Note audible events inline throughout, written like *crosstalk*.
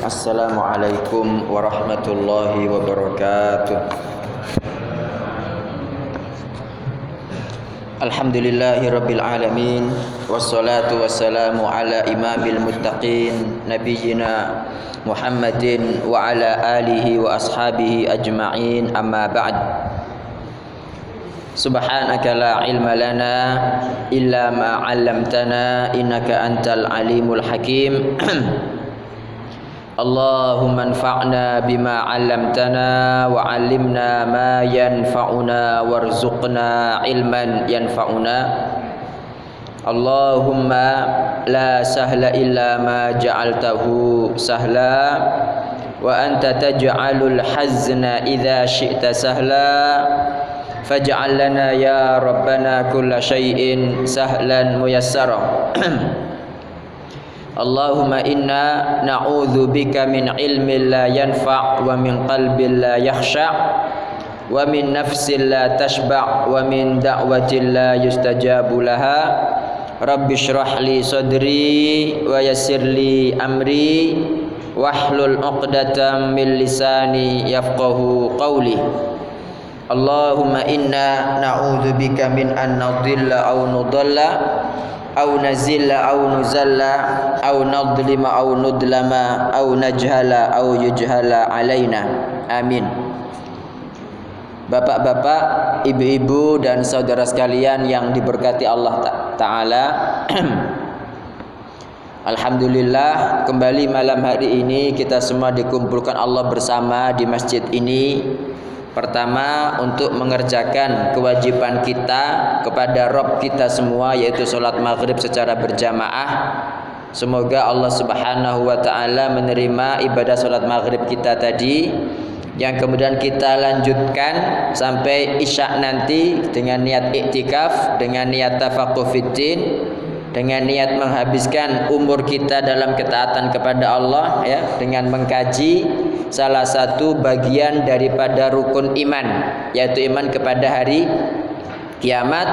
Assalamualaikum warahmatullahi wabarakatuh Alhamdulillahi rabbil alamin Wassalatu wassalamu ala imamil muttaqin Nabiyyina Muhammadin wa ala alihi wa ashabihi ajma'in amma ba'd Subhanaka la ilma lana illa ma 'allamtana innaka antal alimul hakim Bima 'allamtana wa 'allimna ma yanfa'una warzuqna ilman yanfa'una. Allahumma la sahla illa ma ja'altahu sahla. Wa anta taj'alul hazna idza syi'ta sahla. Faj'al lana ya rabbana kulla syai'in sahlan muyassara *clears throat* Allahumma inna na'udzu bika min ilmin la yanfa' wa min qalbin la yakhsha' wa min nafsin la tashba' wa min da'watin la yustajabu laha. Rabbi shrah li sadri wa yassir li amri wahlul 'uqdatam min lisani yafqahu qawli. Allahumma inna na'udzu bika min an nadhilla aw nudalla aw nazilla aw nuzalla aw nadlima aw nudlama aw najhala aw yujhala alaina. Amin. Bapak-bapak, ibu-ibu dan saudara sekalian yang diberkati Allah taala. *clears throat* Alhamdulillah kembali malam hari ini kita semua dikumpulkan Allah bersama di masjid ini Pertama untuk mengerjakan kewajiban kita kepada Rob kita semua yaitu sholat maghrib secara berjamaah. Semoga Allah Subhanahu wa taala menerima ibadah sholat maghrib kita tadi yang kemudian kita lanjutkan sampai isya nanti dengan niat iktikaf, dengan niat tafaqquh fiddin, dengan niat menghabiskan umur kita dalam ketaatan kepada Allah ya, dengan mengkaji salah satu bagian daripada rukun iman yaitu iman kepada hari kiamat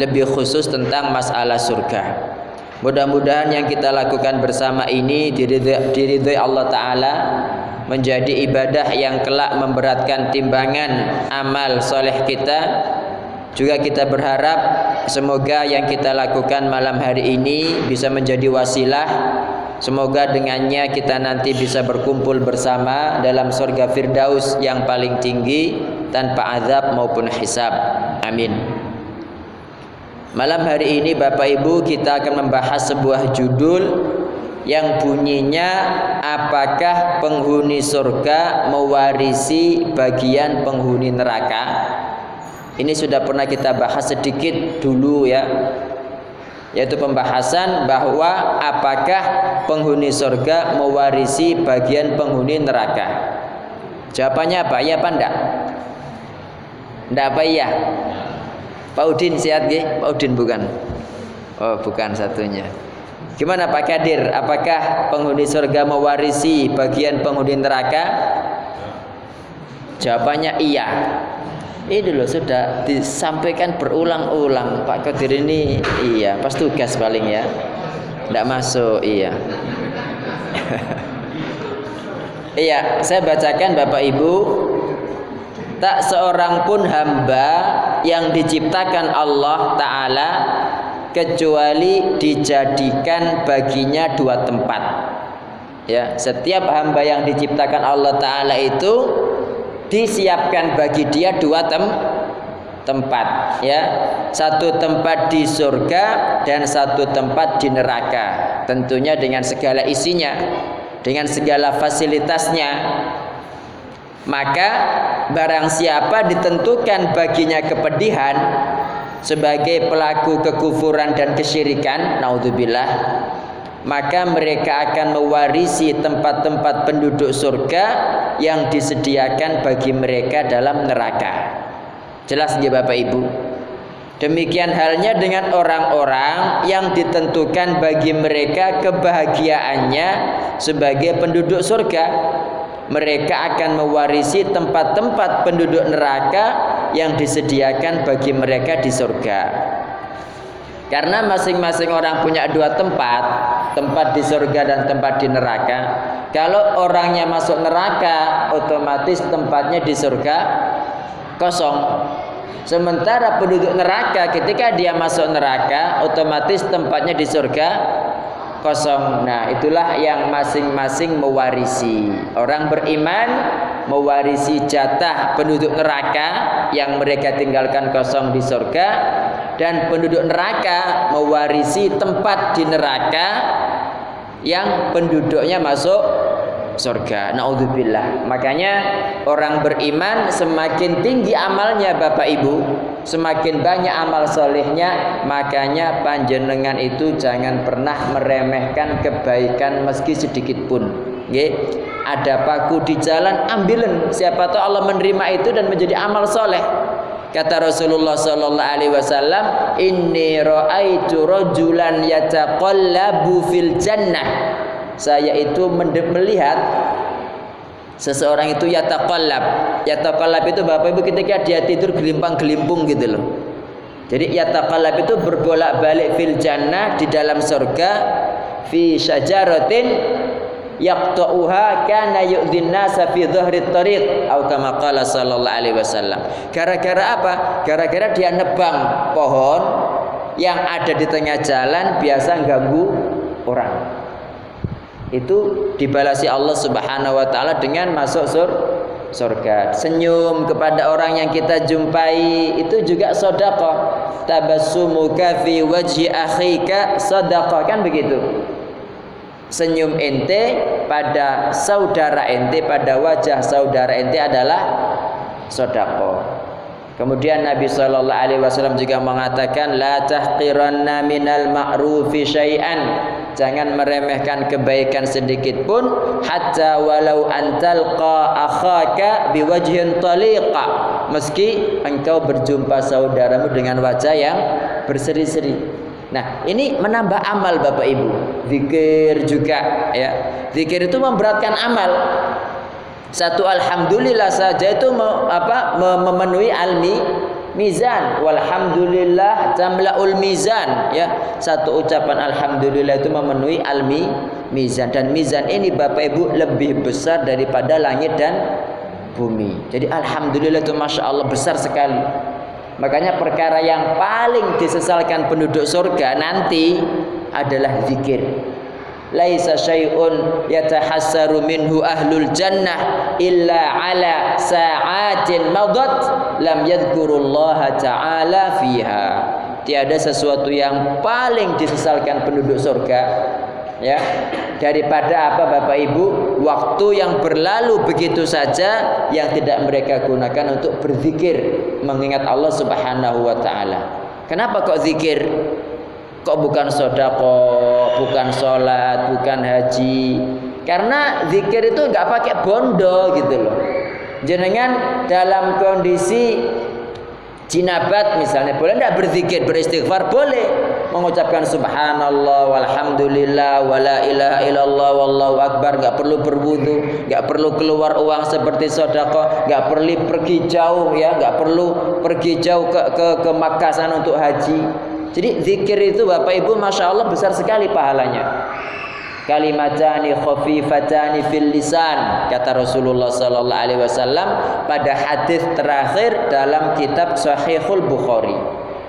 lebih khusus tentang masalah surga. Mudah-mudahan yang kita lakukan bersama ini diridhoi Allah taala menjadi ibadah yang kelak memberatkan timbangan amal soleh kita. Juga kita berharap semoga yang kita lakukan malam hari ini bisa menjadi wasilah Semoga dengannya kita nanti bisa berkumpul bersama dalam surga Firdaus yang paling tinggi tanpa azab maupun hisab. Amin. Malam hari ini Bapak Ibu kita akan membahas sebuah judul yang bunyinya apakah penghuni surga mewarisi bagian penghuni neraka? Ini sudah pernah kita bahas sedikit dulu ya yaitu pembahasan bahwa apakah penghuni surga mewarisi bagian penghuni neraka. Jawabannya apa? Iya apa enggak? Enggak apa iya? Pak Udin sehat gak? Pak Udin bukan. Oh, bukan satunya. Gimana Pak Kadir? Apakah penghuni surga mewarisi bagian penghuni neraka? Jawabannya iya ini loh sudah disampaikan berulang-ulang. Pak Qadir ini iya pas tugas paling ya. Tidak masuk iya. *laughs* Iya saya bacakan Bapak Ibu. Tak seorang pun hamba yang diciptakan Allah Ta'ala kecuali dijadikan baginya dua tempat. Ya setiap hamba yang diciptakan Allah Ta'ala itu disiapkan bagi dia dua tem tempat ya. Satu tempat di surga dan satu tempat di neraka. Tentunya dengan segala isinya dengan segala fasilitasnya. Maka barang siapa ditentukan baginya kepedihan sebagai pelaku kekufuran dan kesyirikan naudzubillah maka mereka akan mewarisi tempat-tempat penduduk surga yang disediakan bagi mereka dalam neraka. Jelas ya Bapak Ibu? Demikian halnya dengan orang-orang yang ditentukan bagi mereka kebahagiaannya sebagai penduduk surga. Mereka akan mewarisi tempat-tempat penduduk neraka yang disediakan bagi mereka di surga. Karena masing-masing orang punya dua tempat, tempat di surga dan tempat di neraka. Kalau orangnya masuk neraka, otomatis tempatnya di surga kosong. Sementara penduduk neraka ketika dia masuk neraka, otomatis tempatnya di surga kosong. Nah, itulah yang masing-masing mewarisi. Orang beriman mewarisi jatah penduduk neraka yang mereka tinggalkan kosong di surga dan penduduk neraka mewarisi tempat di neraka yang penduduknya masuk surga. Naudzubillah. Makanya orang beriman semakin tinggi amalnya Bapak Ibu, semakin banyak amal solehnya, makanya panjenengan itu jangan pernah meremehkan kebaikan meski sedikit pun. Ada paku di jalan, ambilin. Siapa tahu Allah menerima itu dan menjadi amal soleh. Kata Rasulullah sallallahu alaihi wasallam, "Inni ra'aitu rajulan yataqallabu fil jannah." Saya itu melihat seseorang itu yataqallab. Yataqallab itu Bapak Ibu ketika dia tidur gelimpang-gelimpung gitu loh. Jadi yataqallab itu berbolak-balik fil jannah di dalam surga fi syajaratin yaqta'uha kana yu'dhin nasa fi dhahri tariq atau kama qala sallallahu alaihi wasallam. Gara-gara apa? Gara-gara dia nebang pohon yang ada di tengah jalan biasa ganggu orang. Itu dibalasi Allah Subhanahu wa taala dengan masuk sur surga. Senyum kepada orang yang kita jumpai itu juga sedekah. Tabassumuka fi wajhi akhika sedekah kan begitu senyum ente pada saudara ente pada wajah saudara ente adalah sodako. Kemudian Nabi Shallallahu Alaihi Wasallam juga mengatakan la tahqiranna minal ma'rufi syai'an jangan meremehkan kebaikan sedikit pun hatta walau antalqa akhaka biwajhin taliqa meski engkau berjumpa saudaramu dengan wajah yang berseri-seri Nah, ini menambah amal Bapak Ibu. Zikir juga ya. Zikir itu memberatkan amal. Satu alhamdulillah saja itu me, apa memenuhi almi mizan. Walhamdulillah tamlaul mizan ya. Satu ucapan alhamdulillah itu memenuhi almi mizan. Dan mizan ini Bapak Ibu lebih besar daripada langit dan bumi. Jadi alhamdulillah itu masya Allah besar sekali. Makanya perkara yang paling disesalkan penduduk surga nanti adalah zikir. Laisa syai'un yatahassaru minhu ahlul jannah illa ala sa'atin madat lam yadhkurullaha ta'ala fiha. Tiada sesuatu yang paling disesalkan penduduk surga ya daripada apa Bapak Ibu waktu yang berlalu begitu saja yang tidak mereka gunakan untuk berzikir mengingat Allah Subhanahu wa taala. Kenapa kok zikir? Kok bukan sodako, bukan sholat, bukan haji? Karena zikir itu nggak pakai bondo gitu loh. Jenengan dalam kondisi jinabat misalnya boleh tidak berzikir beristighfar? Boleh. Mengucapkan subhanallah walhamdulillah wala ilaha illallah wallahu akbar. Nggak perlu berwudu nggak perlu keluar uang seperti sodako nggak perlu pergi jauh ya nggak perlu pergi jauh ke ke ke untuk haji jadi zikir itu Bapak Ibu Masya Allah besar sekali pahalanya. Kalimatani khafifatani fil lisan kata Rasulullah sallallahu alaihi wasallam pada hadis terakhir dalam kitab Sahihul Bukhari.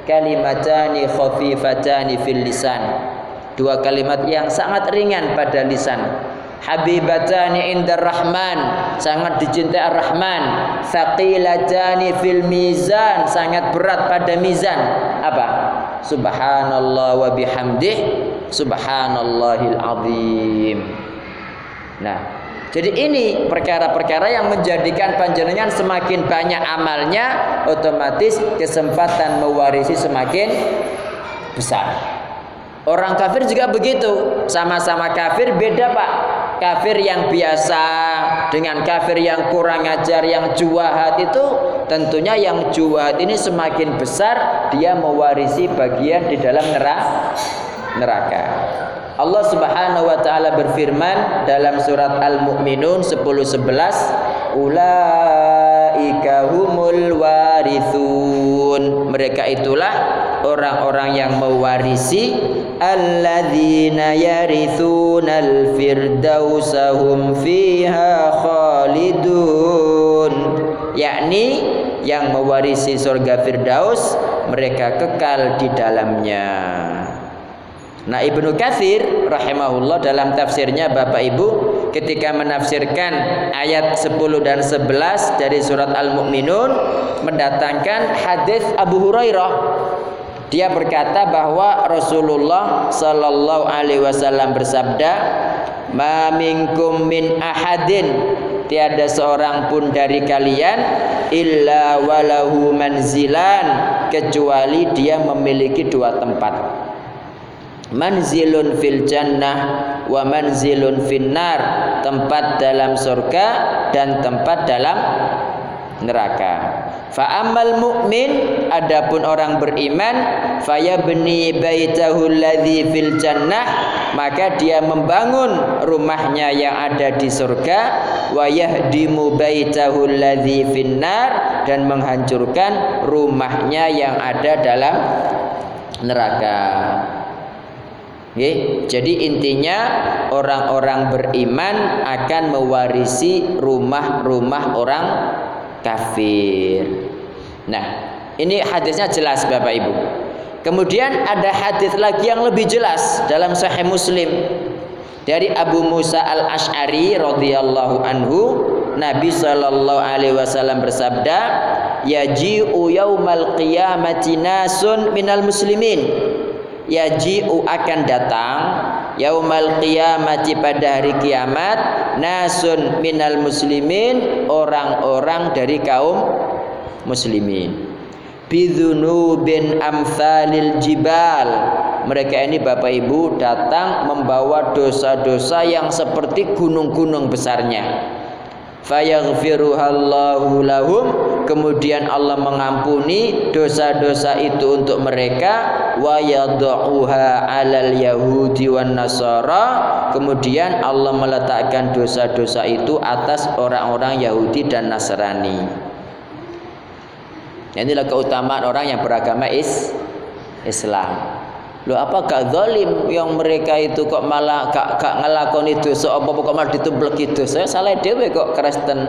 Kalimatani khafifatani fil lisan. Dua kalimat yang sangat ringan pada lisan. Habibatani indar rahman sangat dicintai ar-rahman. Thaqilatani fil mizan sangat berat pada mizan. Apa subhanallah wa bihamdih subhanallahil azim nah jadi ini perkara-perkara yang menjadikan panjenengan semakin banyak amalnya, otomatis kesempatan mewarisi semakin besar. Orang kafir juga begitu, sama-sama kafir beda pak. Kafir yang biasa dengan kafir yang kurang ajar, yang juahat itu tentunya yang juahat ini semakin besar dia mewarisi bagian di dalam neraka. Allah Subhanahu wa taala berfirman dalam surat Al-Mu'minun 10 11 ulaika humul warithun mereka itulah orang-orang yang mewarisi alladzina yarithunal firdausa hum fiha khalidun. Yakni yang mewarisi surga firdaus mereka kekal di dalamnya. Nah Ibnu Katsir rahimahullah dalam tafsirnya Bapak Ibu ketika menafsirkan ayat 10 dan 11 dari surat Al-Mu'minun mendatangkan hadis Abu Hurairah dia berkata bahwa Rasulullah Sallallahu Alaihi Wasallam bersabda, "Ma minkum min ahadin tiada seorang pun dari kalian illa walahu manzilan kecuali dia memiliki dua tempat." Manzilun fil jannah wa manzilun finnar tempat dalam surga dan tempat dalam neraka. Fa ammal mu'min adapun orang beriman fayabni baitahu alladhi fil jannah maka dia membangun rumahnya yang ada di surga wa yahdimu baitahu alladhi finnar dan menghancurkan rumahnya yang ada dalam neraka. Okay. Jadi intinya orang-orang beriman akan mewarisi rumah-rumah orang kafir. Nah, ini hadisnya jelas Bapak Ibu. Kemudian ada hadis lagi yang lebih jelas dalam Sahih Muslim dari Abu Musa Al Ashari radhiyallahu anhu Nabi Shallallahu Alaihi Wasallam bersabda yaji'u yaumal qiyamati nasun minal muslimin yaji'u akan datang yaumal qiyamati pada hari kiamat nasun minal muslimin orang-orang dari kaum muslimin. Bidzunubin amsalil jibal. Mereka ini Bapak Ibu datang membawa dosa-dosa yang seperti gunung-gunung besarnya. Fayaghfiruhallahu lahum kemudian Allah mengampuni dosa-dosa itu untuk mereka. Wa yad'uha 'alal yahudi wan nasara. Kemudian Allah meletakkan dosa-dosa itu atas orang-orang Yahudi dan Nasrani. Inilah keutamaan orang yang beragama is Islam. Lo apa gak zalim yang mereka itu kok malah gak, gak ngelakoni dosa? Apa kok malah ditumplek itu. Saya salah dewe kok Kristen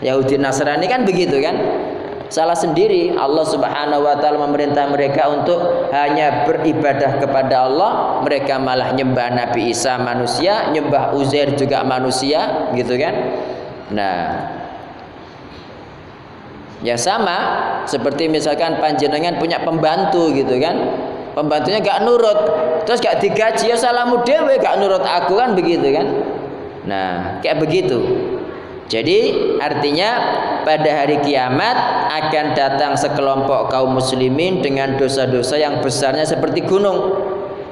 Yahudi Nasrani kan begitu kan? Salah sendiri Allah Subhanahu wa taala memerintah mereka untuk hanya beribadah kepada Allah, mereka malah nyembah Nabi Isa manusia, nyembah Uzair juga manusia, gitu kan? Nah, Ya sama seperti misalkan panjenengan punya pembantu gitu kan. Pembantunya gak nurut, terus gak digaji ya salahmu dewe gak nurut aku kan begitu kan. Nah, kayak begitu. Jadi artinya pada hari kiamat akan datang sekelompok kaum muslimin dengan dosa-dosa yang besarnya seperti gunung.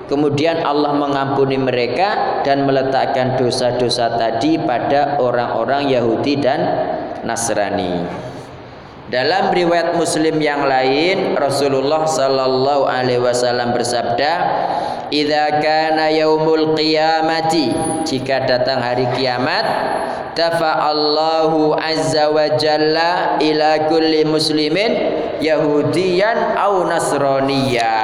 Kemudian Allah mengampuni mereka dan meletakkan dosa-dosa tadi pada orang-orang Yahudi dan Nasrani. Dalam riwayat Muslim yang lain Rasulullah sallallahu alaihi wasallam bersabda, "Idza kana yaumul qiyamati" Jika datang hari kiamat, Allahu azza wa jalla ila kulli muslimin yahudiyan au nasraniya.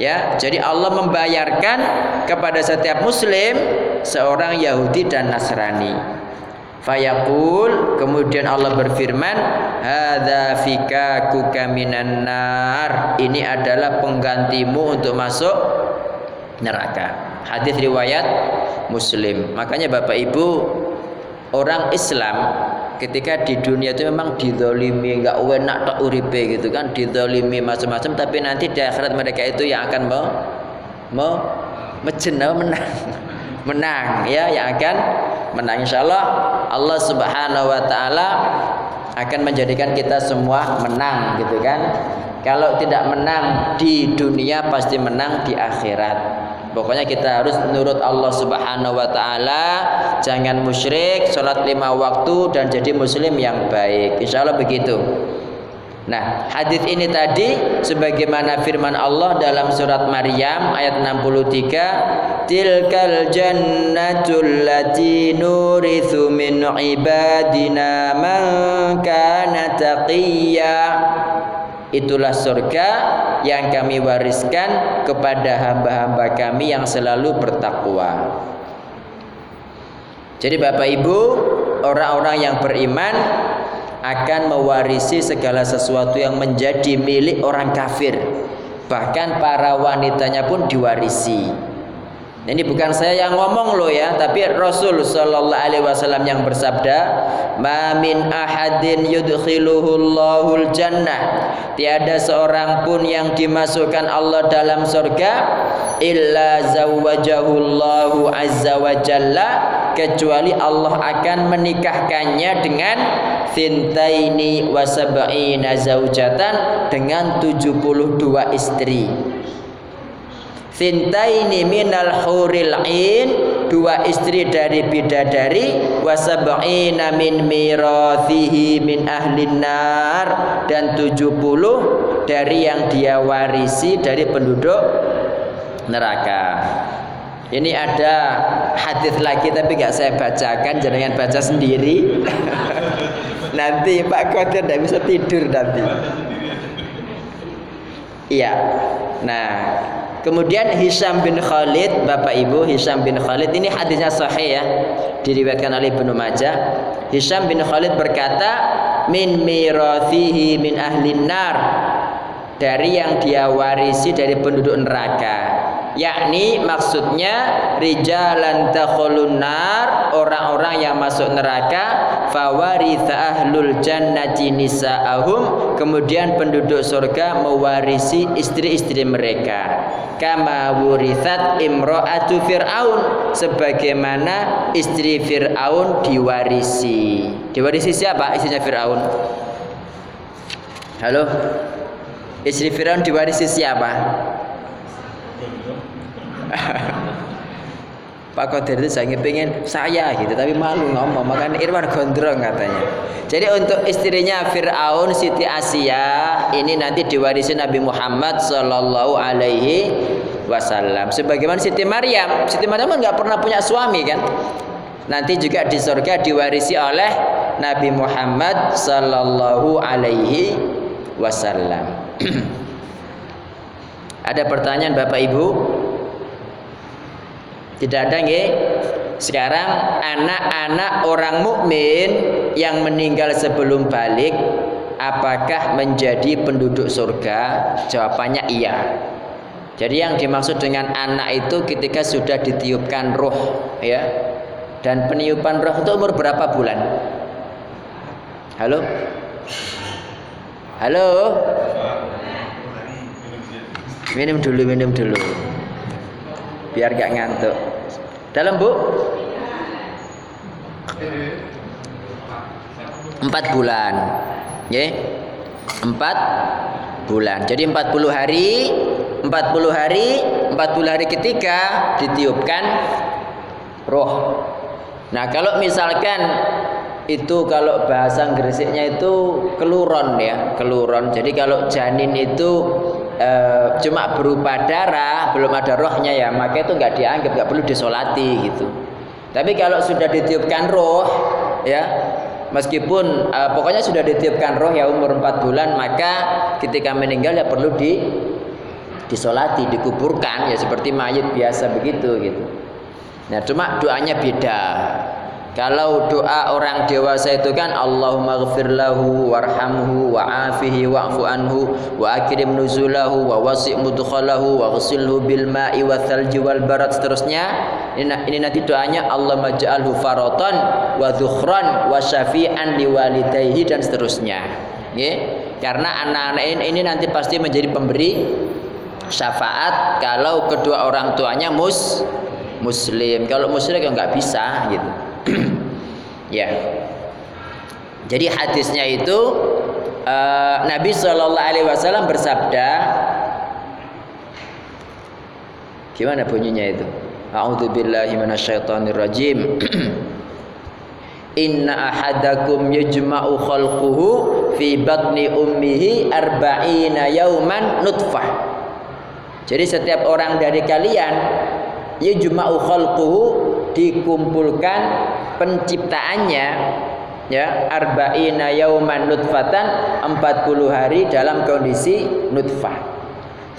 Ya, jadi Allah membayarkan kepada setiap muslim seorang Yahudi dan Nasrani. Fayaqul kemudian Allah berfirman hadza fikakuka minan nar. Ini adalah penggantimu untuk masuk neraka. Hadis riwayat Muslim. Makanya Bapak Ibu orang Islam ketika di dunia itu memang didolimi nggak enak tak uripe gitu kan didolimi macam-macam tapi nanti di akhirat mereka itu yang akan mau mau menang menang ya yang akan menang insyaallah Allah Subhanahu wa taala akan menjadikan kita semua menang gitu kan kalau tidak menang di dunia pasti menang di akhirat Pokoknya kita harus menurut Allah Subhanahu wa taala, jangan musyrik, sholat lima waktu dan jadi muslim yang baik. Insya Allah begitu. Nah, hadis ini tadi sebagaimana firman Allah dalam surat Maryam ayat 63, "Tilkal jannatul lati nurithu min ibadina man kana taqiyya." Itulah surga yang kami wariskan kepada hamba-hamba kami yang selalu bertakwa. Jadi Bapak Ibu, orang-orang yang beriman akan mewarisi segala sesuatu yang menjadi milik orang kafir. Bahkan para wanitanya pun diwarisi. Ini bukan saya yang ngomong loh ya, tapi Rasul Shallallahu Alaihi Wasallam yang bersabda, "Ma min ahadin yudkhiluhullahul jannah." Tiada seorang pun yang dimasukkan Allah dalam surga illa zawwajahullahu azza wa jalla kecuali Allah akan menikahkannya dengan fintaini wa sab'ina zaujatan dengan 72 istri. Sintaini minal huril ain dua istri dari bidadari wasab'ina min mirathihi min ahlin nar dan 70 dari yang dia warisi dari penduduk neraka. Ini ada hadis lagi tapi nggak saya bacakan, jangan baca sendiri. *laughs* nanti Pak Kodir tidak bisa tidur nanti. Iya. Nah, Kemudian Hisham bin Khalid, Bapak Ibu, Hisham bin Khalid ini hadisnya sahih ya, diriwayatkan oleh Ibnu Majah. Hisham bin Khalid berkata, "Min mirathihi min ahlin nar." Dari yang dia warisi dari penduduk neraka yakni maksudnya rijalan takhulun nar orang-orang yang masuk neraka fawaritha ahlul jannati nisa'ahum. Kemudian penduduk surga mewarisi istri-istri mereka. Kama wurithat imra'atu fir'aun. Sebagaimana istri Fir'aun diwarisi. Diwarisi siapa istrinya Fir'aun? Halo? Istri Fir'aun diwarisi siapa *laughs* Pak Qadir itu saya pengen saya gitu tapi malu ngomong makanya Irwan gondrong katanya. Jadi untuk istrinya Fir'aun Siti Asia ini nanti diwarisi Nabi Muhammad Sallallahu Alaihi Wasallam. Sebagaimana Siti Maryam. Siti Maryam kan nggak pernah punya suami kan? Nanti juga di surga diwarisi oleh Nabi Muhammad Sallallahu Alaihi Wasallam. *clears throat* Ada pertanyaan Bapak Ibu tidak ada nggih? Sekarang anak-anak orang mukmin yang meninggal sebelum balik apakah menjadi penduduk surga? Jawabannya iya. Jadi yang dimaksud dengan anak itu ketika sudah ditiupkan roh ya. Dan peniupan roh itu umur berapa bulan? Halo? Halo? Minum dulu, minum dulu. Biar gak ngantuk. Dalam bu? Empat bulan. Ya. Empat bulan. Jadi empat puluh hari, empat puluh hari, empat puluh hari ketika ditiupkan roh. Nah kalau misalkan itu kalau bahasa Gresiknya itu keluron ya, keluron. Jadi kalau janin itu e, cuma berupa darah, belum ada rohnya ya, maka itu nggak dianggap, nggak perlu disolati gitu. Tapi kalau sudah ditiupkan roh, ya, meskipun e, pokoknya sudah ditiupkan roh ya umur 4 bulan, maka ketika meninggal ya perlu di disolati, dikuburkan ya seperti mayat biasa begitu gitu. Nah, cuma doanya beda. Kalau doa orang dewasa itu kan Allahumma ghafir lahu warhamhu wa'afihi wa'fu anhu wa akrim nuzulahu wa wasi' mudkhalahu wa ghsilhu bil ma'i wa thalji wal barad seterusnya. Ini, ini nanti doanya Allah maj'alhu faratan wa dhukhran wa syafi'an liwalidayhi dan seterusnya. Ya karena anak-anak ini, ini nanti pasti menjadi pemberi syafaat kalau kedua orang tuanya mus muslim. Kalau muslim ya nggak bisa gitu *clears throat* ya. Jadi hadisnya itu uh, Nabi Shallallahu Alaihi Wasallam bersabda, gimana bunyinya itu? A'udzubillahi minasyaitonirrajim. *clears throat* Inna ahadakum yajma'u khalquhu fi batni ummihi arba'ina yauman nutfah. Jadi setiap orang dari kalian yajma'u khalquhu dikumpulkan penciptaannya ya arba'ina yauman nutfatan 40 hari dalam kondisi nutfah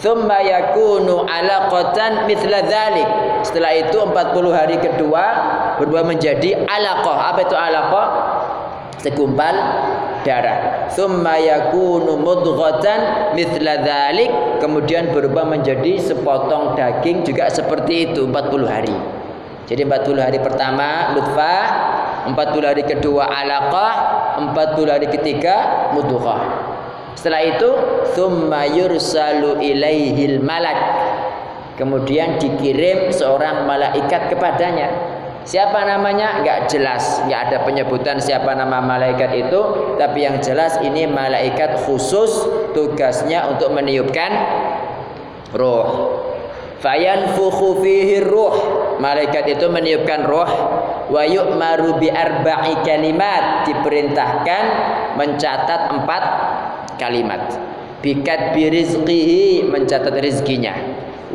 Thumma yakunu alaqatan mithla dhalik. Setelah itu 40 hari kedua berubah menjadi alaqah. Apa itu alaqah? Segumpal darah. Thumma yakunu mudghatan mithla dhalik. Kemudian berubah menjadi sepotong daging juga seperti itu 40 hari. Jadi 40 hari pertama nutfah, 40 hari kedua alaqah, 40 hari ketiga mudghah. Setelah itu thumma yursalu ilaihil malak. Kemudian dikirim seorang malaikat kepadanya. Siapa namanya? Enggak jelas, enggak ada penyebutan siapa nama malaikat itu, tapi yang jelas ini malaikat khusus tugasnya untuk meniupkan roh. Fayanfukhu fihi ruh. Malaikat itu meniupkan roh wa yu'maru bi arba'i kalimat diperintahkan mencatat empat kalimat. Bikat birizqihi mencatat rizkinya.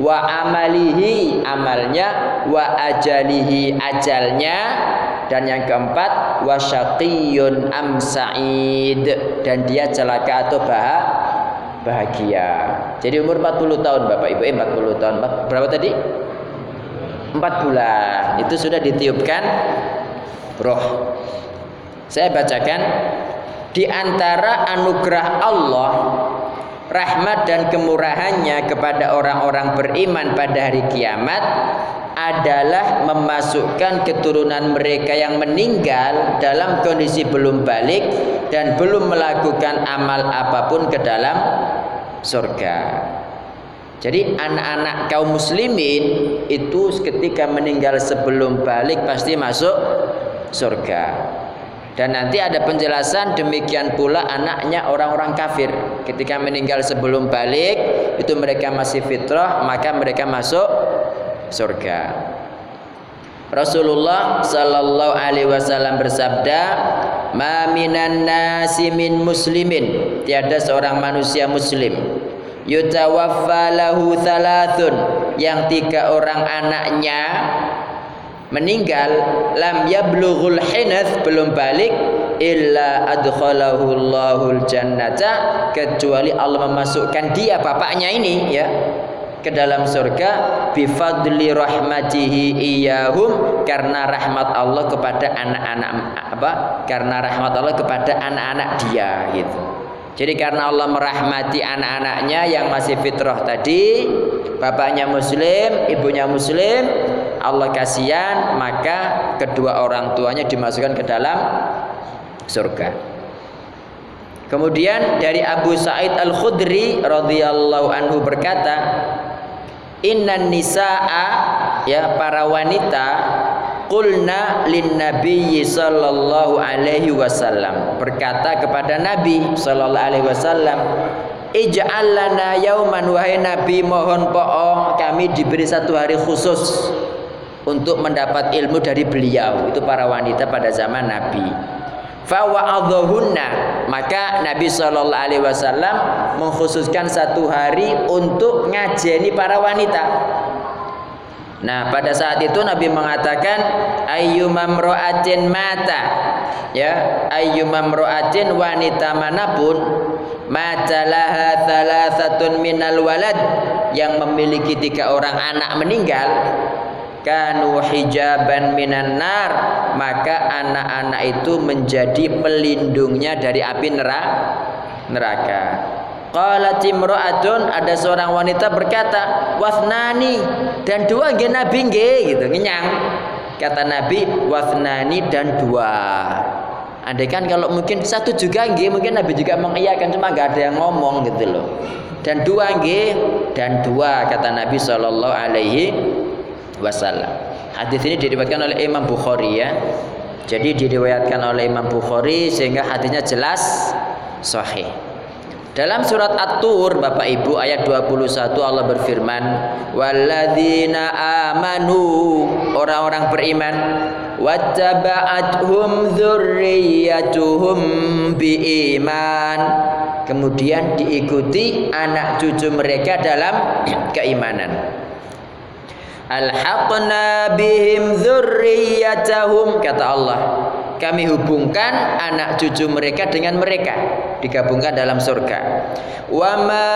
Wa amalihi amalnya. Wa ajalihi ajalnya. Dan yang keempat wa syaqiyun am sa'id dan dia celaka atau bahagia. Jadi umur 40 tahun Bapak Ibu. Eh 40 tahun. Berapa tadi 4 bulan itu sudah ditiupkan roh saya bacakan di antara anugerah Allah rahmat dan kemurahannya kepada orang-orang beriman pada hari kiamat adalah memasukkan keturunan mereka yang meninggal dalam kondisi belum balik dan belum melakukan amal apa pun ke dalam surga. Jadi anak-anak kaum muslimin itu ketika meninggal sebelum balik pasti masuk surga. Dan nanti ada penjelasan demikian pula anaknya orang-orang kafir. Ketika meninggal sebelum balik, itu mereka masih fitrah, maka mereka masuk surga. Rasulullah sallallahu alaihi wasallam bersabda, "Ma minan nasi min muslimin." Tiada seorang manusia muslim yutawaffa lahu thalathun. Yang tiga orang anaknya meninggal lam yablughul hinath belum balik illa adkhalahu Allahul jannata kecuali Allah memasukkan dia bapaknya ini ya ke dalam surga bifadli rahmatihi iyahum karena rahmat Allah kepada anak-anak apa karena rahmat Allah kepada anak-anak dia gitu jadi karena Allah merahmati anak-anaknya yang masih fitrah tadi, bapaknya muslim, ibunya muslim, Allah kasihan, maka kedua orang tuanya dimasukkan ke dalam surga. Kemudian dari Abu Sa'id Al-Khudri radhiyallahu anhu berkata, "Innan nisaa ya para wanita Qulna lin Nabi sallallahu alaihi wasallam. Berkata kepada Nabi sallallahu alaihi wasallam Ij'al lana yauman wahai Nabi mohon po'o kami diberi satu hari khusus untuk mendapat ilmu dari beliau. Itu para wanita pada zaman Nabi. Fawa'adhahunna maka Nabi Shallallahu Alaihi Wasallam mengkhususkan satu hari untuk ngajeni para wanita Nah, pada saat itu Nabi mengatakan ayyumamra'atin mata. Ya, ayyumamra'atin wanita mana pun mata laha thalathatun minal walad yang memiliki tiga orang anak meninggal kanu hijaban minan nar maka anak-anak itu menjadi pelindungnya dari api neraka Qalat imra'atun ada seorang wanita berkata, "Wasnani" dan dua nggih Nabi nggih gitu, ngenyang. Kata Nabi, "Wasnani" dan dua. Andai kan kalau mungkin satu juga nggih, mungkin Nabi juga mengiyakan cuma nggak ada yang ngomong gitu loh. Dan dua nggih dan dua kata Nabi Shallallahu alaihi wasallam. Hadis ini diriwayatkan oleh Imam Bukhari ya. Jadi diriwayatkan oleh Imam Bukhari sehingga hadisnya jelas sahih. Dalam surat At-Tur Bapak Ibu ayat 21 Allah berfirman walladzina amanu orang-orang beriman wattaba'athum dzurriyyatuhum biiman. Kemudian diikuti anak cucu mereka dalam *clears throat* keimanan. Alhaqna bihim dzurriyyatahum kata Allah. Kami hubungkan anak cucu mereka dengan mereka digabungkan dalam surga. Wa ma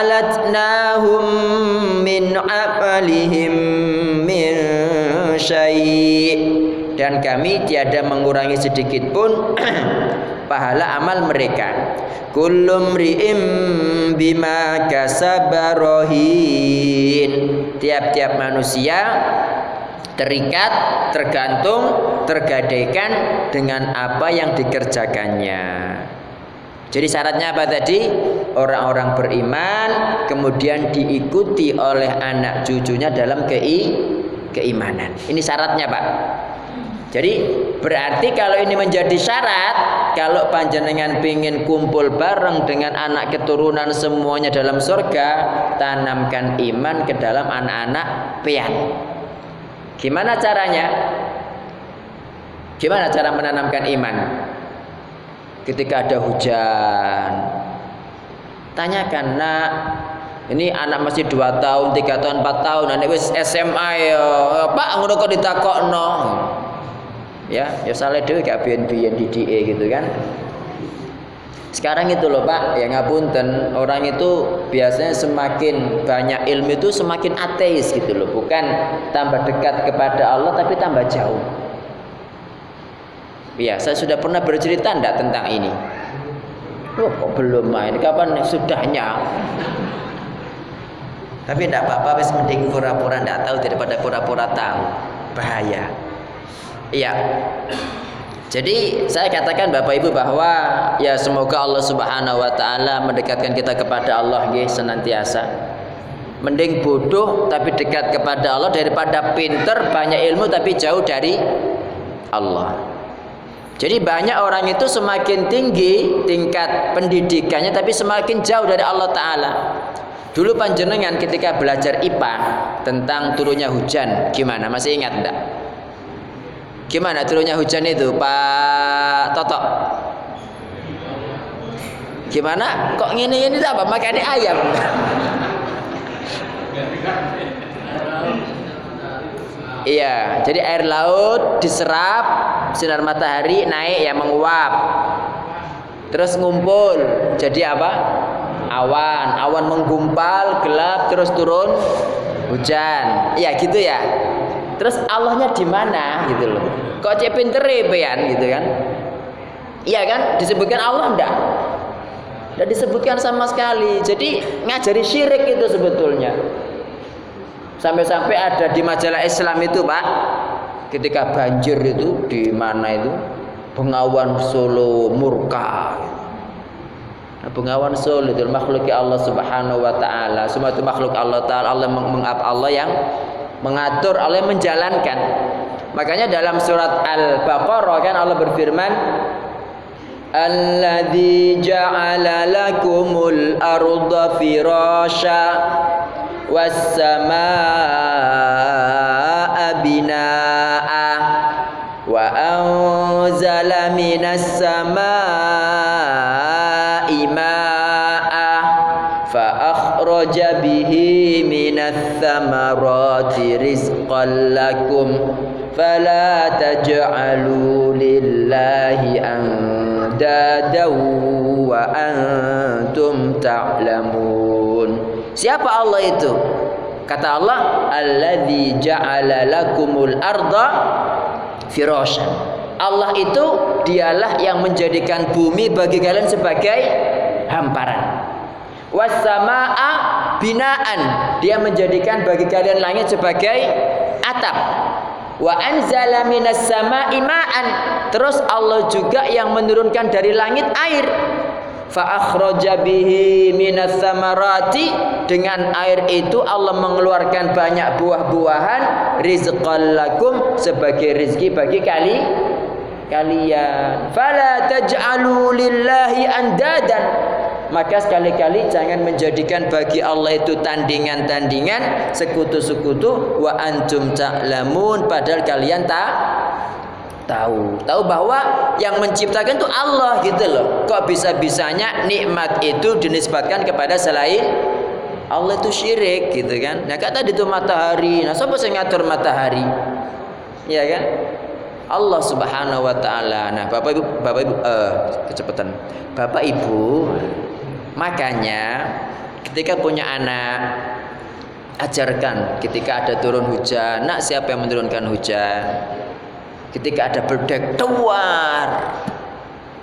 alatnahum min amalihim min syai' dan kami tiada mengurangi sedikit pun *clears throat* pahala amal mereka. Kullum ri'im bima kasabarohin tiap-tiap manusia terikat, tergantung, tergadaikan dengan apa yang dikerjakannya. Jadi syaratnya apa tadi? Orang-orang beriman kemudian diikuti oleh anak cucunya dalam kei keimanan. Ini syaratnya, Pak. Jadi berarti kalau ini menjadi syarat kalau panjenengan ingin kumpul bareng dengan anak keturunan semuanya dalam surga, tanamkan iman ke dalam anak-anak pian. Gimana caranya? Gimana cara menanamkan iman? Ketika ada hujan, tanyakan nak ini anak masih 2 tahun, 3 tahun, 4 tahun, anak wis SMA ya. Pak ngono kok ditakokno? Ya ya salah dewe gak biyen-biyen di DE gitu kan. Sekarang itu loh Pak ya ngapunten orang itu biasanya semakin banyak ilmu itu semakin ateis gitu loh. Bukan tambah dekat kepada Allah tapi tambah jauh Iya, saya sudah pernah bercerita enggak tentang ini? Loh, kok belum main? Kapan sudahnya? Tapi enggak apa-apa, wis mending pura-pura enggak tahu daripada pura-pura tahu. Bahaya. Iya. Jadi saya katakan Bapak Ibu bahwa ya semoga Allah Subhanahu wa taala mendekatkan kita kepada Allah nggih senantiasa. Mending bodoh tapi dekat kepada Allah daripada pinter banyak ilmu tapi jauh dari Allah. Jadi banyak orang itu semakin tinggi tingkat pendidikannya tapi semakin jauh dari Allah taala. Dulu panjenengan ketika belajar IPA tentang turunnya hujan, gimana? Masih ingat enggak? Gimana turunnya hujan itu Pak Toto? Gimana? Kok ngini ini apa? Makan ayam. Iya, jadi air laut diserap sinar matahari naik ya menguap. Terus ngumpul, jadi apa? Awan, awan menggumpal, gelap terus turun hujan. Iya gitu ya. Terus Allahnya di mana gitu loh. Kok cek pinter ya gitu kan? Iya kan? Disebutkan Allah enggak? Enggak disebutkan sama sekali. Jadi ngajari syirik itu sebetulnya. Sampai-sampai ada di majalah Islam itu, Pak. Ketika banjir itu di mana itu? Bengawan Solo murka. Nah, bengawan Solo itu makhluk Allah Subhanahu wa taala. Semua itu makhluk Allah taala. Allah mengapa Allah yang mengatur, Allah menjalankan. Makanya dalam surat Al-Baqarah kan Allah berfirman Alladzi ja'ala lakumul arda firasha والسماء بناء وأنزل من السماء ماء فأخرج به من الثمرات رزقا لكم فلا تجعلوا لله أندادا وأنتم تعلمون Siapa Allah itu? Kata Allah, "Alladzi ja'ala lakumul arda firasyan." Allah itu dialah yang menjadikan bumi bagi kalian sebagai hamparan. Wasamaa binaan. Dia menjadikan bagi kalian langit sebagai atap. Wa anzala minas sama'i ma'an. Terus Allah juga yang menurunkan dari langit air. Fa akhraja bihi minas samarati. Dengan air itu Allah mengeluarkan banyak buah-buahan. Rizqan lakum sebagai rizki bagi kali kalian. Fala taj'alu lillahi andadan. Maka sekali-kali jangan menjadikan bagi Allah itu tandingan-tandingan sekutu-sekutu. Wa antum ta'lamun padahal kalian tak tahu. Tahu bahwa yang menciptakan itu Allah gitu loh. Kok bisa-bisanya nikmat itu dinisbatkan kepada selain Allah itu syirik gitu kan. Nah kata itu matahari. Nah siapa yang ngatur matahari? Ya kan? Allah Subhanahu wa taala. Nah, Bapak Ibu Bapak Ibu eh kecepatan. Bapak Ibu makanya ketika punya anak ajarkan ketika ada turun hujan, nak siapa yang menurunkan hujan? Ketika ada berdek tuar,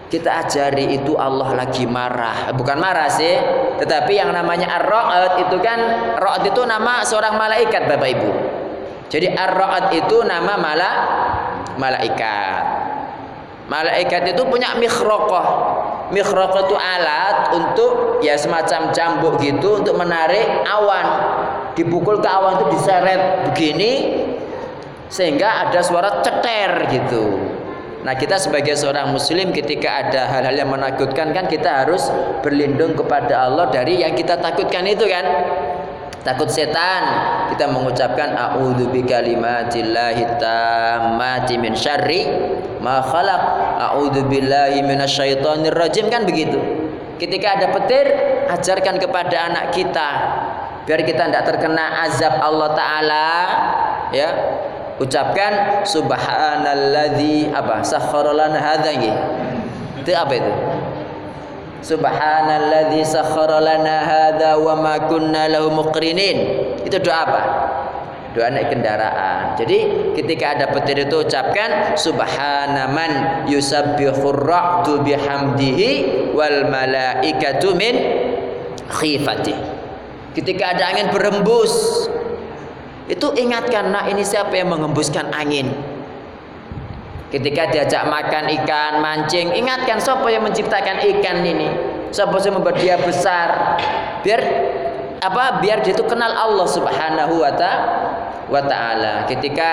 kita ajari itu Allah lagi marah. Bukan marah sih tetapi yang namanya ar-ra'ad itu kan ra'ad itu nama seorang malaikat Bapak Ibu. Jadi ar-ra'ad itu nama mala malaikat. Malaikat itu punya mikhraqah mikhraqah itu alat untuk ya semacam cambuk gitu untuk menarik awan. Dipukul ke awan itu diseret begini sehingga ada suara ceter gitu. Nah kita sebagai seorang muslim ketika ada hal-hal yang menakutkan kan kita harus berlindung kepada Allah dari yang kita takutkan itu kan. Takut setan. Kita mengucapkan a'udzu bikalimatillahi tammati min syarri ma khalaq. A'udzu billahi minasyaitonir rajim kan begitu. Ketika ada petir ajarkan kepada anak kita. Biar kita tidak terkena azab Allah taala ya ucapkan subhanalladzi apa? Sakhkhara lana hadza itu apa itu? Subhanalladzi sakhkhara lana hadza wa ma kunna lahu muqrinin. Itu doa apa? Doa naik kendaraan. Jadi ketika ada petir itu ucapkan subhanaman yusabbihur ra'du bihamdihi wal malaikatu min khifati ketika ada angin berembus itu ingatkan, nah ini siapa yang mengembuskan angin? Ketika diajak makan ikan, mancing, ingatkan siapa yang menciptakan ikan ini? Siapa yang membuat dia besar? Biar apa? Biar dia itu kenal Allah Subhanahu wa taala. Ketika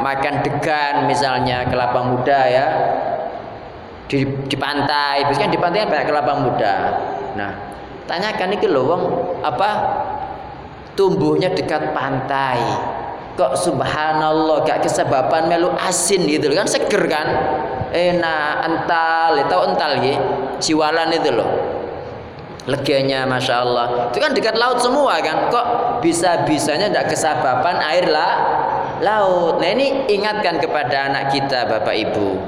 makan degan misalnya kelapa muda ya di, di pantai, biasanya di pantai kan banyak kelapa muda. Nah, tanyakan ini loh wong apa tumbuhnya dekat pantai. Kok subhanallah gak kesebaban melu asin gitu kan seger kan? Enak ental. Tahu ental gitu siwalan itu loh. Leganya masya Allah. Itu kan dekat laut semua kan? Kok bisa bisanya tidak kesababan air lah laut? Nah ini ingatkan kepada anak kita bapak ibu.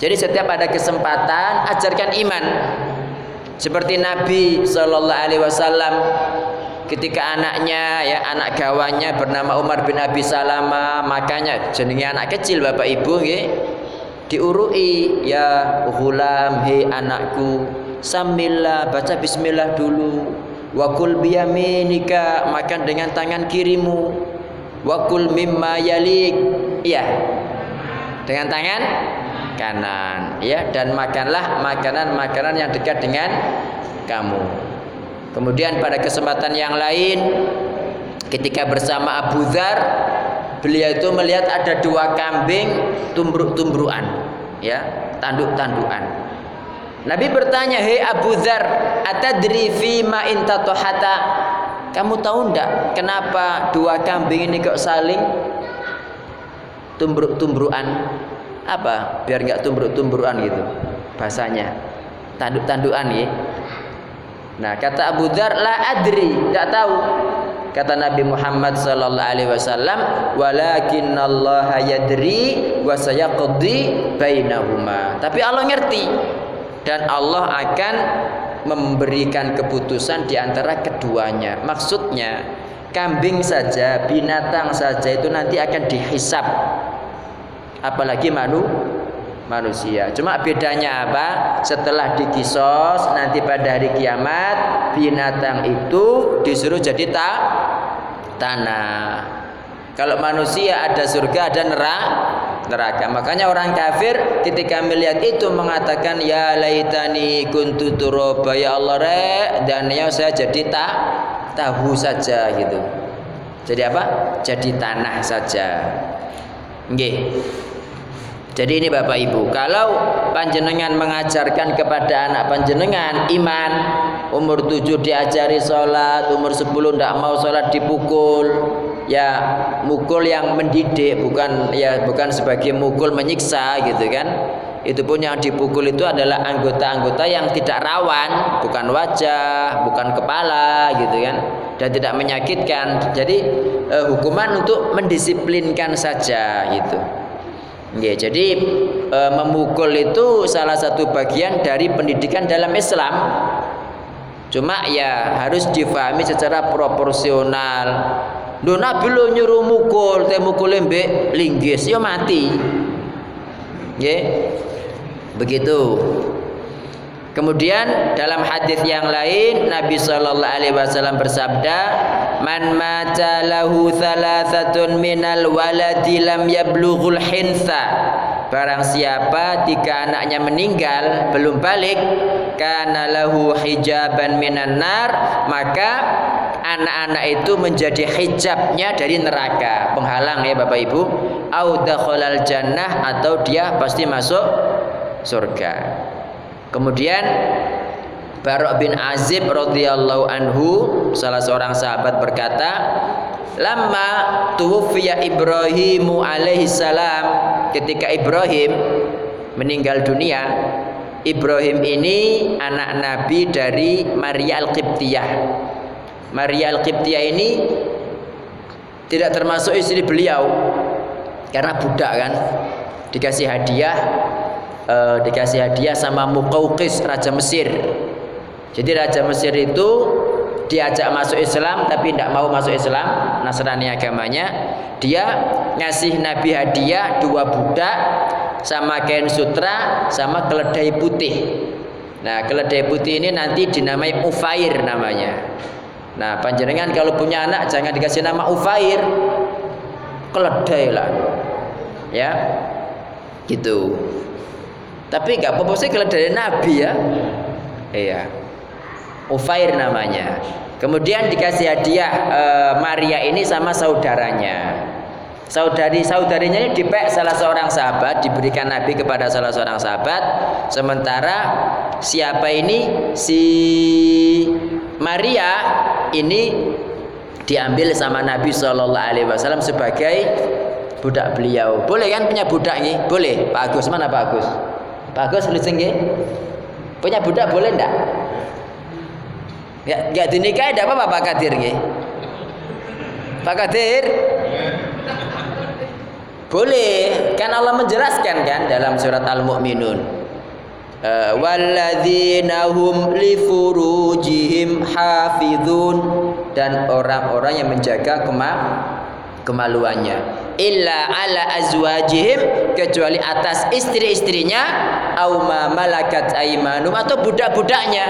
Jadi setiap ada kesempatan ajarkan iman. Seperti Nabi Shallallahu Alaihi Wasallam ketika anaknya ya anak gawannya bernama Umar bin Abi Salama makanya jenenge anak kecil Bapak Ibu nggih diurui ya ghulam hei anakku samillah baca bismillah dulu. Wakul biyaminika makan dengan tangan kirimu. Wakul mimma yalik. Iya. Dengan tangan kanan ya dan makanlah makanan-makanan yang dekat dengan kamu Kemudian pada kesempatan yang lain ketika bersama Abu Dhar beliau itu melihat ada dua kambing tumbruk-tumbruan ya tanduk-tandukan. Nabi bertanya hei Abu Dhar atadri fi ma intatohata kamu tahu ndak kenapa dua kambing ini kok saling tumbruk-tumbruan apa? Biar nggak tumbruk-tumbruan gitu bahasanya. Tanduk-tandukan ya Nah, kata Abu Dzar la adri, tidak tahu. Kata Nabi Muhammad sallallahu alaihi wasallam, "Walakin Allah yadri wa sayaqdi bainahuma." Tapi Allah ngerti dan Allah akan memberikan keputusan di antara keduanya. Maksudnya, kambing saja, binatang saja itu nanti akan dihisap. Apalagi manusia manusia. Cuma bedanya apa? Setelah dikisos nanti pada hari kiamat binatang itu disuruh jadi ta tanah. Kalau manusia ada surga ada neraka neraka. Makanya orang kafir ketika melihat itu mengatakan ya laitani kuntu turaba ya Allah re dan ya saya jadi tak tahu saja gitu. Jadi apa? Jadi tanah saja. Nggih. Jadi ini Bapak Ibu, kalau panjenengan mengajarkan kepada anak panjenengan iman, umur 7 diajari sholat, umur 10 tidak mau sholat dipukul, ya mukul yang mendidik bukan ya bukan sebagai mukul menyiksa gitu kan. Itu pun yang dipukul itu adalah anggota-anggota yang tidak rawan, bukan wajah, bukan kepala gitu kan dan tidak menyakitkan. Jadi eh, hukuman untuk mendisiplinkan saja gitu. Ya, jadi e, memukul itu salah satu bagian dari pendidikan dalam Islam. Cuma ya harus difahami secara proporsional. Nabi lo nyuruh mukul, teh mukul mbek linggis ya mati. Nggih. Begitu. Kemudian dalam hadis yang lain Nabi sallallahu alaihi wasallam bersabda, "Man mata lahu thalathatun minal waladi lam yablughul hinsa." Barang siapa tiga anaknya meninggal belum balik kana lahu hijaban minan nar maka anak-anak itu menjadi hijabnya dari neraka. Penghalang ya Bapak Ibu. Au dakhalal jannah atau dia pasti masuk surga kemudian Barok bin Azib radhiyallahu anhu salah seorang sahabat berkata Lama tuwfiya Ibrahimu alaihi salam ketika Ibrahim meninggal dunia Ibrahim ini anak nabi dari Maria Al-Qibtiyah. Maria Al-Qibtiyah ini tidak termasuk istri beliau karena budak kan dikasih hadiah uh, dikasih hadiah sama Muqawqis raja Mesir. Jadi raja Mesir itu diajak masuk Islam tapi tidak mau masuk Islam Nasrani agamanya. Dia ngasih Nabi hadiah dua budak sama kain sutra sama keledai putih. Nah keledai putih ini nanti dinamai Ufair namanya. Nah panjenengan kalau punya anak jangan dikasih nama Ufair. Keledai lah. Ya gitu tapi nggak apa-apa sih keledai Nabi ya iya Ufair namanya. Kemudian dikasih hadiah e, Maria ini sama saudaranya. Saudari saudarinya ini dipek salah seorang sahabat diberikan Nabi kepada salah seorang sahabat. Sementara siapa ini si Maria ini diambil sama Nabi Shallallahu Alaihi Wasallam sebagai budak beliau. Boleh kan punya budak ini? Boleh. Pak Agus mana Pak Agus? Pak Agus lu Punya budak boleh enggak? Ya, enggak dinikahi tidak apa-apa Pak Kadir nggih. Pak Kadir? Boleh, kan Allah menjelaskan kan dalam surat Al-Mu'minun. Eh, walladzina hum li dan orang-orang yang menjaga kema kemaluannya. Illa ala azwajihim kecuali atas istri-istrinya au ma malakat aimanum atau budak-budaknya.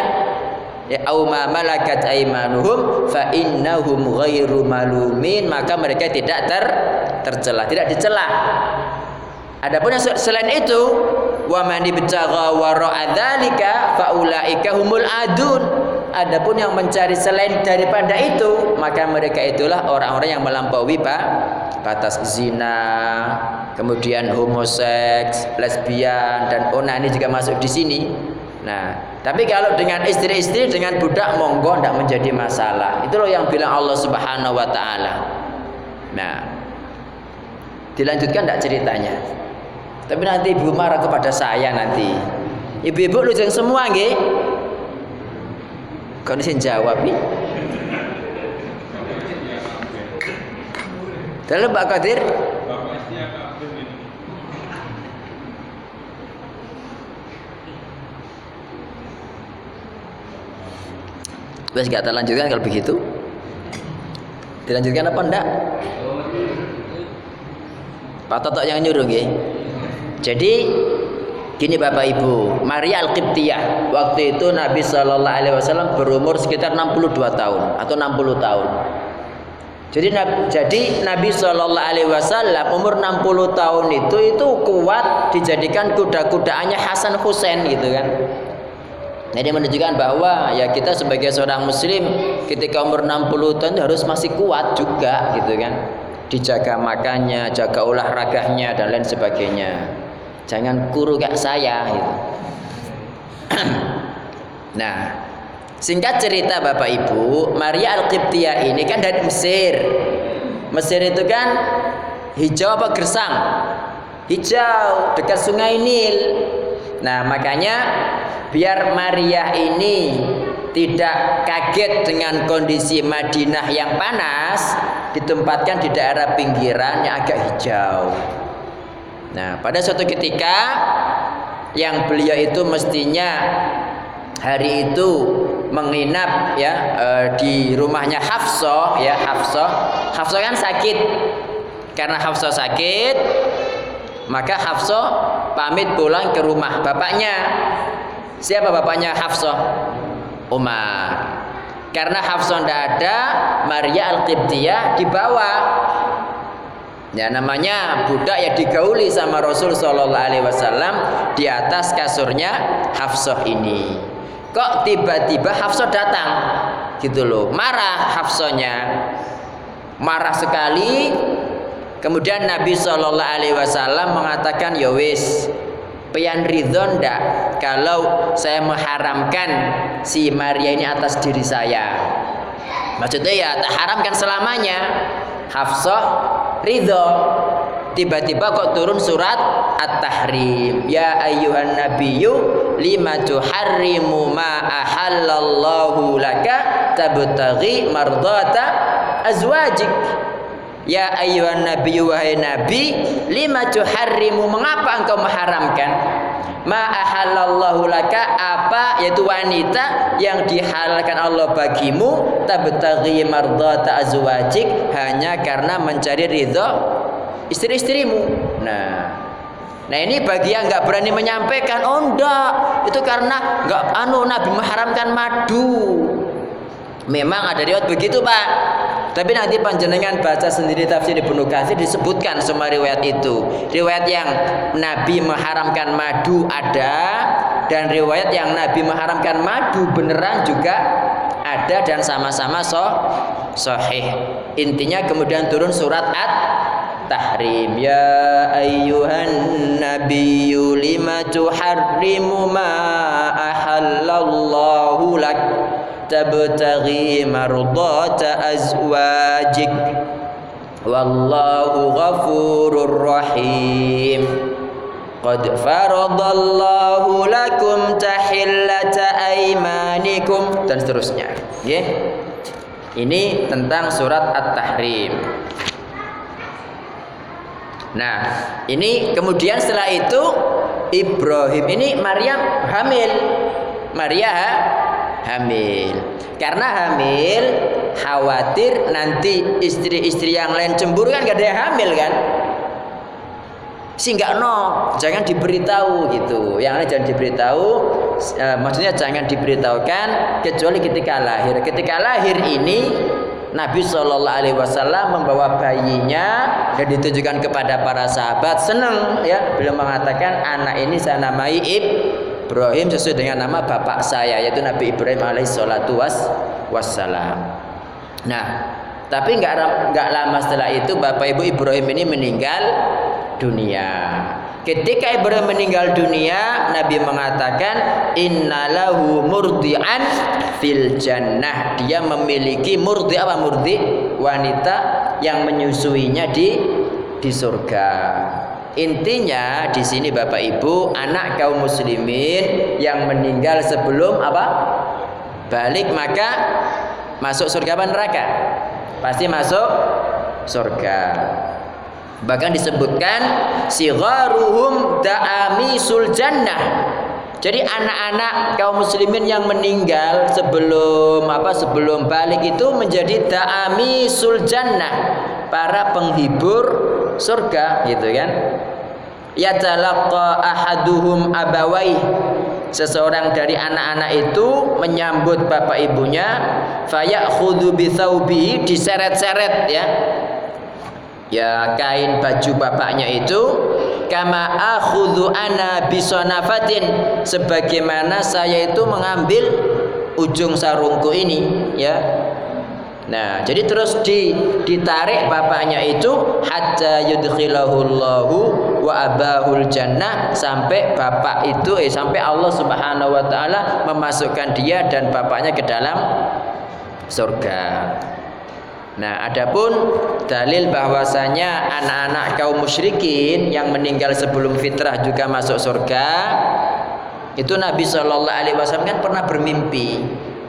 Ya auma malakat aimanuhum fa innahum ghairu malumin maka mereka tidak ter tercela tidak dicela adapun selain itu wa man ibtagha wara'a dzalika fa ulaika humul adun adapun yang mencari selain daripada itu maka mereka itulah orang-orang yang melampaui pak batas zina kemudian homoseks lesbian dan onani juga masuk di sini nah tapi kalau dengan istri-istri dengan budak monggo tidak menjadi masalah. Itu loh yang bilang Allah Subhanahu wa taala. Nah, dilanjutkan tidak ceritanya. Tapi nanti ibu marah kepada saya nanti. Ibu-ibu lu jangan semua nggih. Kau ini jawab nih. Dalam Pak Kadir, Wes gak terlanjutkan kalau begitu. Dilanjutkan apa ndak? Pak Toto yang nyuruh nggih. Jadi gini Bapak Ibu, Maria Al-Qibtiyah waktu itu Nabi Shallallahu alaihi wasallam berumur sekitar 62 tahun atau 60 tahun. Jadi jadi Nabi Shallallahu Alaihi Wasallam umur 60 tahun itu itu kuat dijadikan kuda-kudaannya Hasan Husain gitu kan. Jadi menunjukkan bahwa ya kita sebagai seorang muslim ketika umur 60 tahun harus masih kuat juga gitu kan. Dijaga makannya, jaga olahraganya dan lain sebagainya. Jangan kuru kayak saya gitu. *clears throat* nah, singkat cerita Bapak Ibu, Maria Al-Qibtiyah ini kan dari Mesir. Mesir itu kan hijau apa gersang? Hijau dekat Sungai Nil. Nah, makanya biar Maria ini tidak kaget dengan kondisi Madinah yang panas ditempatkan di daerah pinggiran yang agak hijau Nah, pada suatu ketika yang beliau itu mestinya hari itu menginap ya e, di rumahnya Hafsah ya Hafsah. Hafsah kan sakit. Karena Hafsah sakit maka Hafsah pamit pulang ke rumah bapaknya. Siapa bapaknya? Hafsah. Umar. Karena Hafsah tidak ada Maria Al-Qibtiyah dibawa Ya namanya budak yang digauli sama Rasul Shallallahu Alaihi Wasallam di atas kasurnya Hafsah ini. Kok tiba-tiba Hafsah datang, gitu loh. Marah Hafsahnya, marah sekali. Kemudian Nabi Shallallahu Alaihi Wasallam mengatakan, ya wis, pian ridho ndak kalau saya mengharamkan si Maria ini atas diri saya. Maksudnya ya tak haramkan selamanya. Hafsah ridho. Tiba-tiba kok turun surat at-tahrim. Ya ayyuhan nabiyyu lima tuharrimu ma ahallallahu laka tabtaghi mardata azwajik. Ya ayyuhan nabiyyu wahai nabi lima tuharrimu mengapa engkau mengharamkan ma ahallallahu laka apa yaitu wanita yang dihalalkan Allah bagimu tabtaghi mardata azwajik hanya karena mencari ridho istri-istrimu nah Nah ini bagi yang nggak berani menyampaikan, oh enggak, itu karena nggak anu Nabi mengharamkan madu. Memang ada riwayat begitu pak. Tapi nanti panjenengan baca sendiri tafsir Ibnu Katsir disebutkan semua riwayat itu. Riwayat yang Nabi mengharamkan madu ada dan riwayat yang Nabi mengharamkan madu beneran juga ada dan sama-sama so sahih. Intinya kemudian turun surat At tahrim ya ayyuhan nabiyyu lima tuharrimu ma ahallallahu lak tabtaghi mardata azwajik. Wallahu ghafurur rahim. Qad faradallahu lakum tahillata aymanikum dan seterusnya. Ya. Ini tentang surat at-tahrim. Nah ini kemudian setelah itu Ibrahim ini Maryam hamil. Maria hamil. Karena hamil khawatir nanti istri-istri yang lain cemburu kan gak ada yang hamil kan? Sehingga no, jangan diberitahu gitu. Yang lain jangan diberitahu. E, maksudnya jangan diberitahukan kecuali ketika lahir. Ketika lahir ini Nabi Shallallahu Alaihi Wasallam membawa bayinya dan ditujukan kepada para sahabat senang ya beliau mengatakan anak ini saya namai Ib Ibrahim sesuai dengan nama bapak saya yaitu Nabi Ibrahim alaihissalatu wassalam. Nah, tapi nggak nggak lama setelah itu bapak ibu Ibrahim ini meninggal dunia. Ketika Ibrahim meninggal dunia, Nabi mengatakan innalahu murdi'an fil jannah. Dia memiliki murdi apa murdi? Wanita yang menyusuinya di di surga. Intinya di sini Bapak Ibu, anak kaum muslimin yang meninggal sebelum apa? Balik maka masuk surga apa neraka? Pasti masuk surga. Bahkan disebutkan sigharuhum da'amisul jannah. Jadi anak-anak kaum muslimin yang meninggal sebelum apa sebelum balik itu menjadi da'amisul jannah, para penghibur surga gitu kan? Yatalaqa ahaduhum abawai seseorang dari anak-anak itu menyambut bapak ibunya fayakhudhu bi thawbihi diseret-seret ya. Ya kain baju bapaknya itu kama akhudhu ana bisonafatin sebagaimana saya itu mengambil ujung sarungku ini ya Nah, jadi terus di, ditarik bapaknya itu hatta yudkhilahullahu wa abahul jannah sampai bapak itu eh sampai Allah Subhanahu wa taala memasukkan dia dan bapaknya ke dalam surga. Nah, adapun dalil bahwasanya anak-anak kaum musyrikin yang meninggal sebelum fitrah juga masuk surga itu Nabi Shallallahu alaihi wasallam kan pernah bermimpi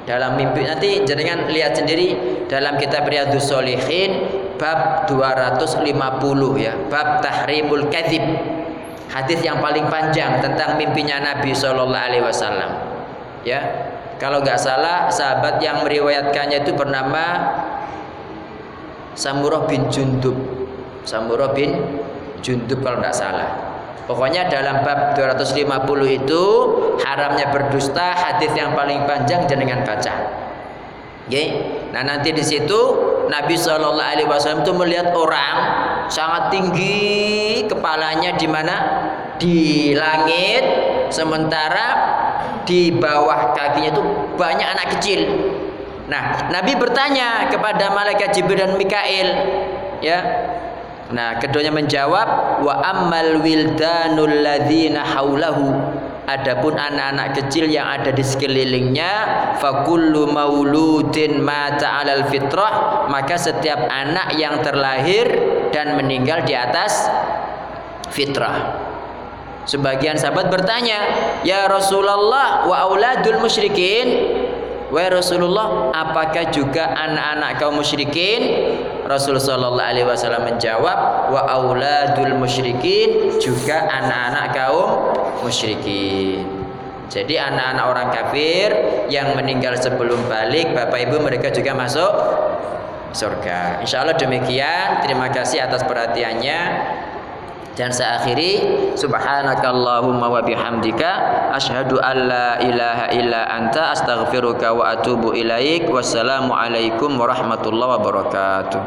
dalam mimpi nanti jenengan lihat sendiri dalam kitab Riyadhus Shalihin bab 250 ya bab tahrimul kadzib hadis yang paling panjang tentang mimpinya Nabi Shallallahu Alaihi Wasallam. Ya, kalau nggak salah sahabat yang meriwayatkannya itu bernama Samurah bin Jundub. Samurah bin Jundub kalau nggak salah. Pokoknya dalam bab 250 itu haramnya berdusta hadis yang paling panjang jenengan baca. Okay. Nah nanti di situ Nabi Shallallahu Alaihi Wasallam itu melihat orang sangat tinggi kepalanya di mana di langit sementara di bawah kakinya itu banyak anak kecil. Nah Nabi bertanya kepada malaikat Jibril dan Mikail ya Nah, keduanya menjawab wa ammal wildanul ladzina haulahu. Adapun anak-anak kecil yang ada di sekelilingnya, fakullu mauludin mata alal fitrah, maka setiap anak yang terlahir dan meninggal di atas fitrah. Sebagian sahabat bertanya, "Ya Rasulullah wa auladul musyrikin?" Wahai Rasulullah, apakah juga anak-anak kaum musyrikin? Rasulullah Shallallahu Alaihi Wasallam menjawab, wa auladul musyrikin juga anak-anak kaum musyrikin. Jadi anak-anak orang kafir yang meninggal sebelum balik, bapak ibu mereka juga masuk surga. Insya Allah demikian. Terima kasih atas perhatiannya. Dan saya akhiri subhanakallahumma wa bihamdika asyhadu an la ilaha illa anta astaghfiruka wa atubu ilaik. Wassalamu alaikum warahmatullahi wabarakatuh.